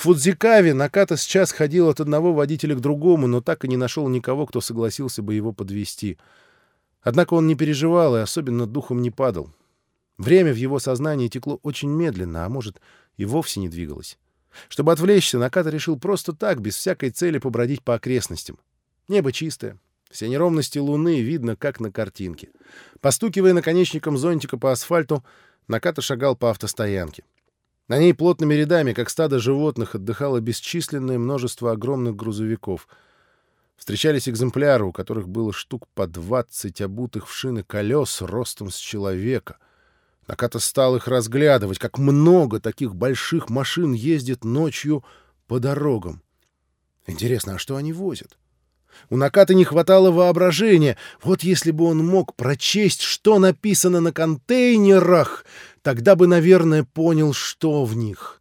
В Фудзикаве Наката сейчас ходил от одного водителя к другому, но так и не нашел никого, кто согласился бы его подвести. Однако он не переживал и особенно духом не падал. Время в его сознании текло очень медленно, а может, и вовсе не двигалось. Чтобы отвлечься, Наката решил просто так, без всякой цели, побродить по окрестностям. Небо чистое. Все неровности луны видно, как на картинке. Постукивая наконечником зонтика по асфальту, Наката шагал по автостоянке. На ней плотными рядами, как стадо животных, отдыхало бесчисленное множество огромных грузовиков. Встречались экземпляры, у которых было штук по двадцать обутых в шины колес ростом с человека. Наката стал их разглядывать, как много таких больших машин ездит ночью по дорогам. Интересно, а что они возят? У Наката не хватало воображения. Вот если бы он мог прочесть, что написано на контейнерах, тогда бы, наверное, понял, что в них.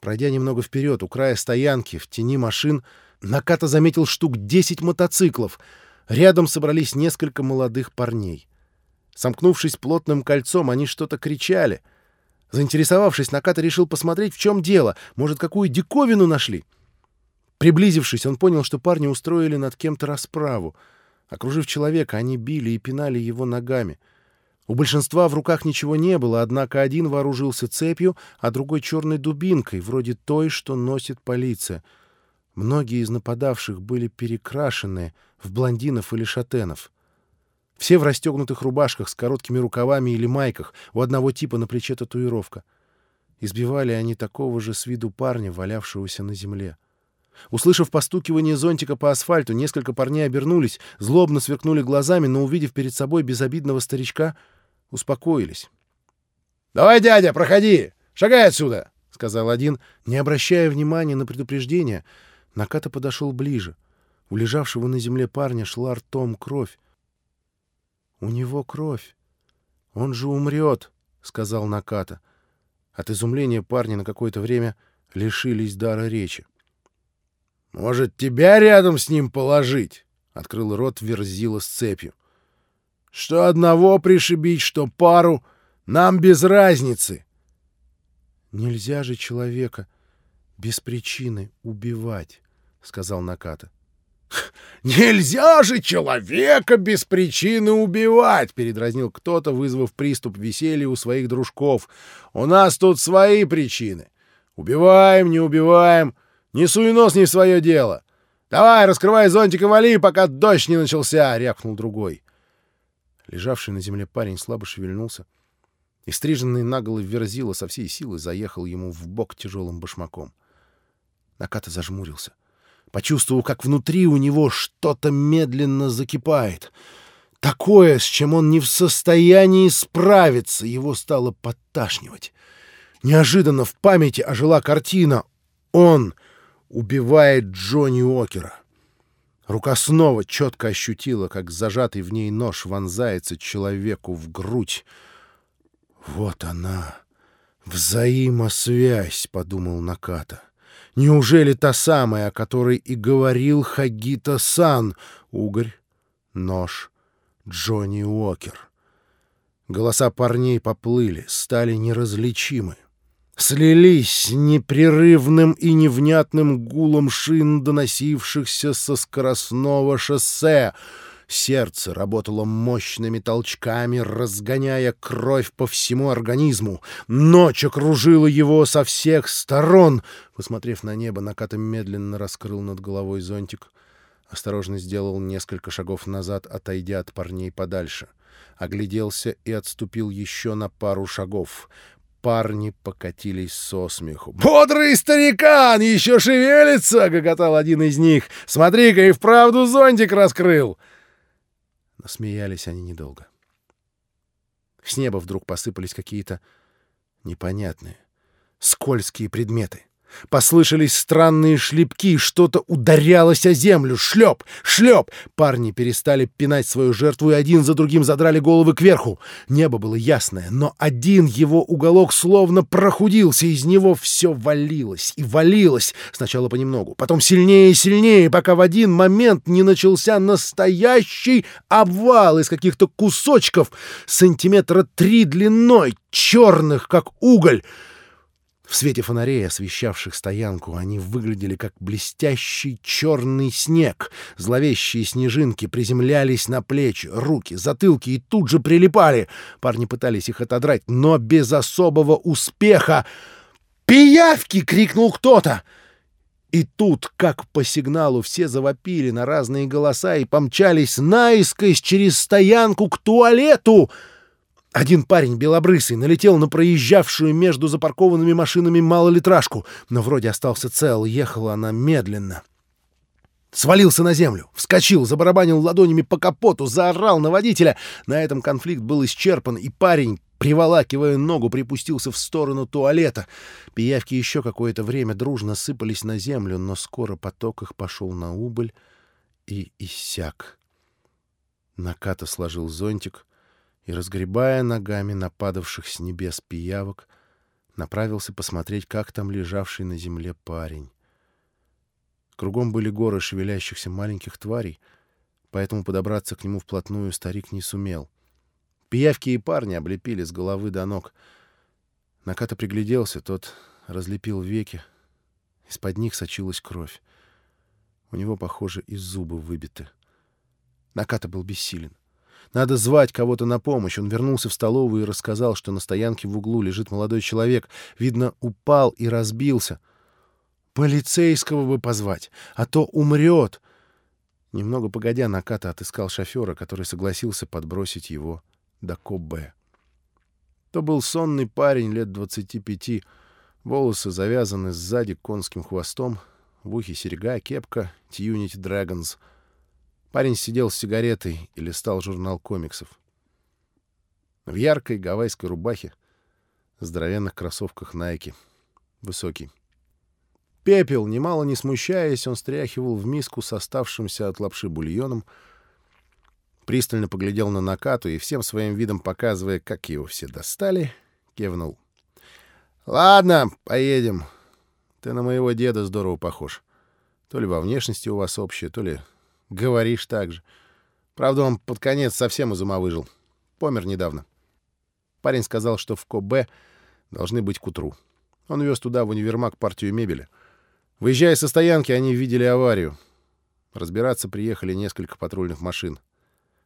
Пройдя немного вперед, у края стоянки, в тени машин, Наката заметил штук десять мотоциклов. Рядом собрались несколько молодых парней. Сомкнувшись плотным кольцом, они что-то кричали. Заинтересовавшись, Наката решил посмотреть, в чем дело. Может, какую диковину нашли? — Приблизившись, он понял, что парни устроили над кем-то расправу. Окружив человека, они били и пинали его ногами. У большинства в руках ничего не было, однако один вооружился цепью, а другой черной дубинкой, вроде той, что носит полиция. Многие из нападавших были перекрашенные в блондинов или шатенов. Все в расстегнутых рубашках с короткими рукавами или майках, у одного типа на плече татуировка. Избивали они такого же с виду парня, валявшегося на земле. Услышав постукивание зонтика по асфальту, несколько парней обернулись, злобно сверкнули глазами, но, увидев перед собой безобидного старичка, успокоились. — Давай, дядя, проходи! Шагай отсюда! — сказал один, не обращая внимания на предупреждение. Наката подошел ближе. У лежавшего на земле парня шла ртом кровь. — У него кровь. Он же умрет, — сказал Наката. От изумления парни на какое-то время лишились дара речи. «Может, тебя рядом с ним положить?» — открыл рот Верзила с цепью. «Что одного пришибить, что пару, нам без разницы». «Нельзя же человека без причины убивать», — сказал Наката. «Нельзя же человека без причины убивать!» — передразнил кто-то, вызвав приступ веселья у своих дружков. «У нас тут свои причины. Убиваем, не убиваем, не суй нос не в свое дело. Давай, раскрывай зонтик и вали, пока дождь не начался, — рявкнул другой. Лежавший на земле парень слабо шевельнулся, и стриженный наголо верзила со всей силы заехал ему в бок тяжелым башмаком. Наката зажмурился. Почувствовал, как внутри у него что-то медленно закипает. Такое, с чем он не в состоянии справиться, его стало подташнивать. Неожиданно в памяти ожила картина. Он убивает Джонни Уокера. Рука снова четко ощутила, как зажатый в ней нож вонзается человеку в грудь. «Вот она, взаимосвязь», — подумал Наката. «Неужели та самая, о которой и говорил Хагита-сан? Угорь, нож, Джонни Уокер». Голоса парней поплыли, стали неразличимы слились непрерывным и невнятным гулом шин, доносившихся со скоростного шоссе. Сердце работало мощными толчками, разгоняя кровь по всему организму. Ночь окружила его со всех сторон. Посмотрев на небо, Наката медленно раскрыл над головой зонтик. Осторожно сделал несколько шагов назад, отойдя от парней подальше. Огляделся и отступил еще на пару шагов парни покатились со смеху. «Бодрый старикан! Еще шевелится!» — гоготал один из них. «Смотри-ка, и вправду зонтик раскрыл!» Но смеялись они недолго. С неба вдруг посыпались какие-то непонятные, скользкие предметы. Послышались странные шлепки, что-то ударялось о землю. Шлеп! Шлеп! Парни перестали пинать свою жертву и один за другим задрали головы кверху. Небо было ясное, но один его уголок словно прохудился, из него все валилось и валилось. Сначала понемногу, потом сильнее и сильнее, пока в один момент не начался настоящий обвал из каких-то кусочков сантиметра три длиной, черных, как уголь. В свете фонарей, освещавших стоянку, они выглядели как блестящий черный снег. Зловещие снежинки приземлялись на плечи, руки, затылки и тут же прилипали. Парни пытались их отодрать, но без особого успеха. «Пиявки!» — крикнул кто-то. И тут, как по сигналу, все завопили на разные голоса и помчались наискось через стоянку к туалету — один парень, белобрысый, налетел на проезжавшую между запаркованными машинами малолитражку, но вроде остался цел, ехала она медленно. Свалился на землю, вскочил, забарабанил ладонями по капоту, заорал на водителя. На этом конфликт был исчерпан, и парень, приволакивая ногу, припустился в сторону туалета. Пиявки еще какое-то время дружно сыпались на землю, но скоро поток их пошел на убыль и иссяк. Наката сложил зонтик — и, разгребая ногами нападавших с небес пиявок, направился посмотреть, как там лежавший на земле парень. Кругом были горы шевелящихся маленьких тварей, поэтому подобраться к нему вплотную старик не сумел. Пиявки и парни облепили с головы до ног. Наката пригляделся, тот разлепил веки. Из-под них сочилась кровь. У него, похоже, и зубы выбиты. Наката был бессилен. Надо звать кого-то на помощь. Он вернулся в столовую и рассказал, что на стоянке в углу лежит молодой человек. Видно, упал и разбился. Полицейского бы позвать, а то умрет. Немного погодя, Наката отыскал шофера, который согласился подбросить его до Кобе. То был сонный парень лет двадцати пяти, волосы завязаны сзади конским хвостом, в ухе серьга, кепка, Тьюнити Драгонс — Парень сидел с сигаретой и листал журнал комиксов. В яркой гавайской рубахе, здоровенных кроссовках Найки. Высокий. Пепел, немало не смущаясь, он стряхивал в миску с оставшимся от лапши бульоном, пристально поглядел на Накату и всем своим видом показывая, как его все достали, кивнул. «Ладно, поедем. Ты на моего деда здорово похож. То ли во внешности у вас общее, то ли Говоришь так же. Правда, он под конец совсем из ума выжил. Помер недавно. Парень сказал, что в КБ должны быть к утру. Он вез туда в универмаг партию мебели. Выезжая со стоянки, они видели аварию. Разбираться приехали несколько патрульных машин.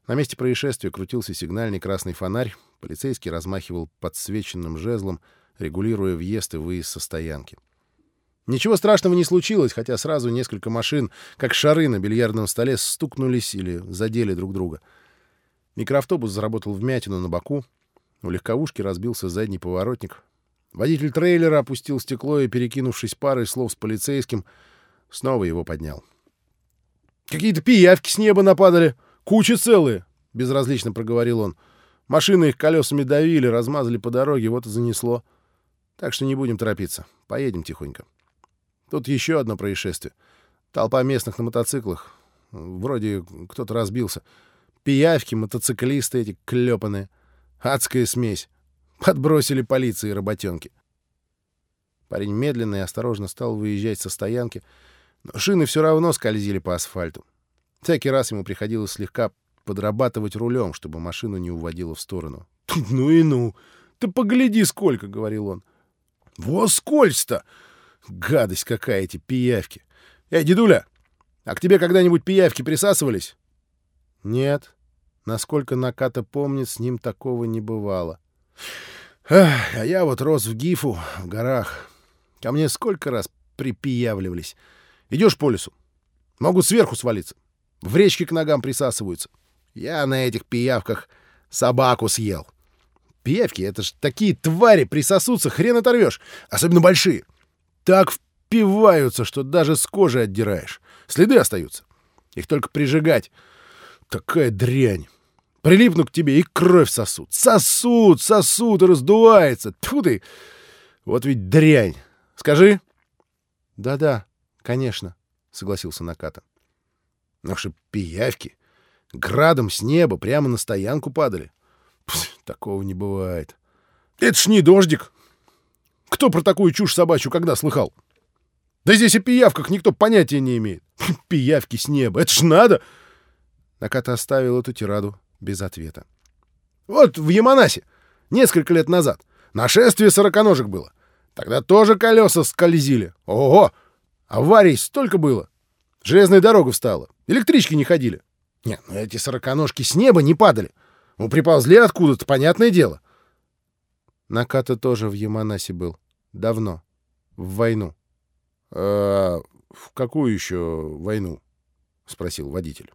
На месте происшествия крутился сигнальный красный фонарь. Полицейский размахивал подсвеченным жезлом, регулируя въезд и выезд со стоянки. Ничего страшного не случилось, хотя сразу несколько машин, как шары на бильярдном столе, стукнулись или задели друг друга. Микроавтобус заработал вмятину на боку. У легковушки разбился задний поворотник. Водитель трейлера опустил стекло и, перекинувшись парой слов с полицейским, снова его поднял. «Какие-то пиявки с неба нападали! Куча целые!» — безразлично проговорил он. «Машины их колесами давили, размазали по дороге, вот и занесло. Так что не будем торопиться. Поедем тихонько». Тут еще одно происшествие. Толпа местных на мотоциклах. Вроде кто-то разбился. Пиявки, мотоциклисты эти клепанные. Адская смесь. Подбросили полиции работенки. Парень медленно и осторожно стал выезжать со стоянки, но шины все равно скользили по асфальту. Всякий раз ему приходилось слегка подрабатывать рулем, чтобы машину не уводило в сторону. «Ну и ну! Ты погляди, сколько!» — говорил он. «Во скользь-то! Гадость какая эти пиявки. Эй, дедуля, а к тебе когда-нибудь пиявки присасывались? Нет. Насколько Наката помнит, с ним такого не бывало. Ах, а я вот рос в Гифу, в горах. Ко мне сколько раз припиявливались. Идешь по лесу. Могут сверху свалиться. В речке к ногам присасываются. Я на этих пиявках собаку съел. Пиявки — это ж такие твари, присосутся, хрен оторвешь. Особенно большие. — так впиваются, что даже с кожи отдираешь. Следы остаются. Их только прижигать. Такая дрянь. Прилипну к тебе и кровь сосут. Сосут, сосут и раздувается. Тьфу ты! Вот ведь дрянь. Скажи. Да-да, конечно, согласился Наката. Ну что, пиявки. Градом с неба прямо на стоянку падали. Пс, такого не бывает. Это ж не дождик, кто про такую чушь собачью когда слыхал? Да здесь о пиявках никто понятия не имеет. Пиявки с неба. Это ж надо!» Наката оставил эту тираду без ответа. «Вот в Яманасе, несколько лет назад, нашествие сороконожек было. Тогда тоже колеса скользили. Ого! Аварий столько было. Железная дорога встала. Электрички не ходили. Нет, ну эти сороконожки с неба не падали. Ну, приползли откуда-то, понятное дело. Наката тоже в Яманасе был. Давно. В войну. — А в какую еще войну? — спросил водитель.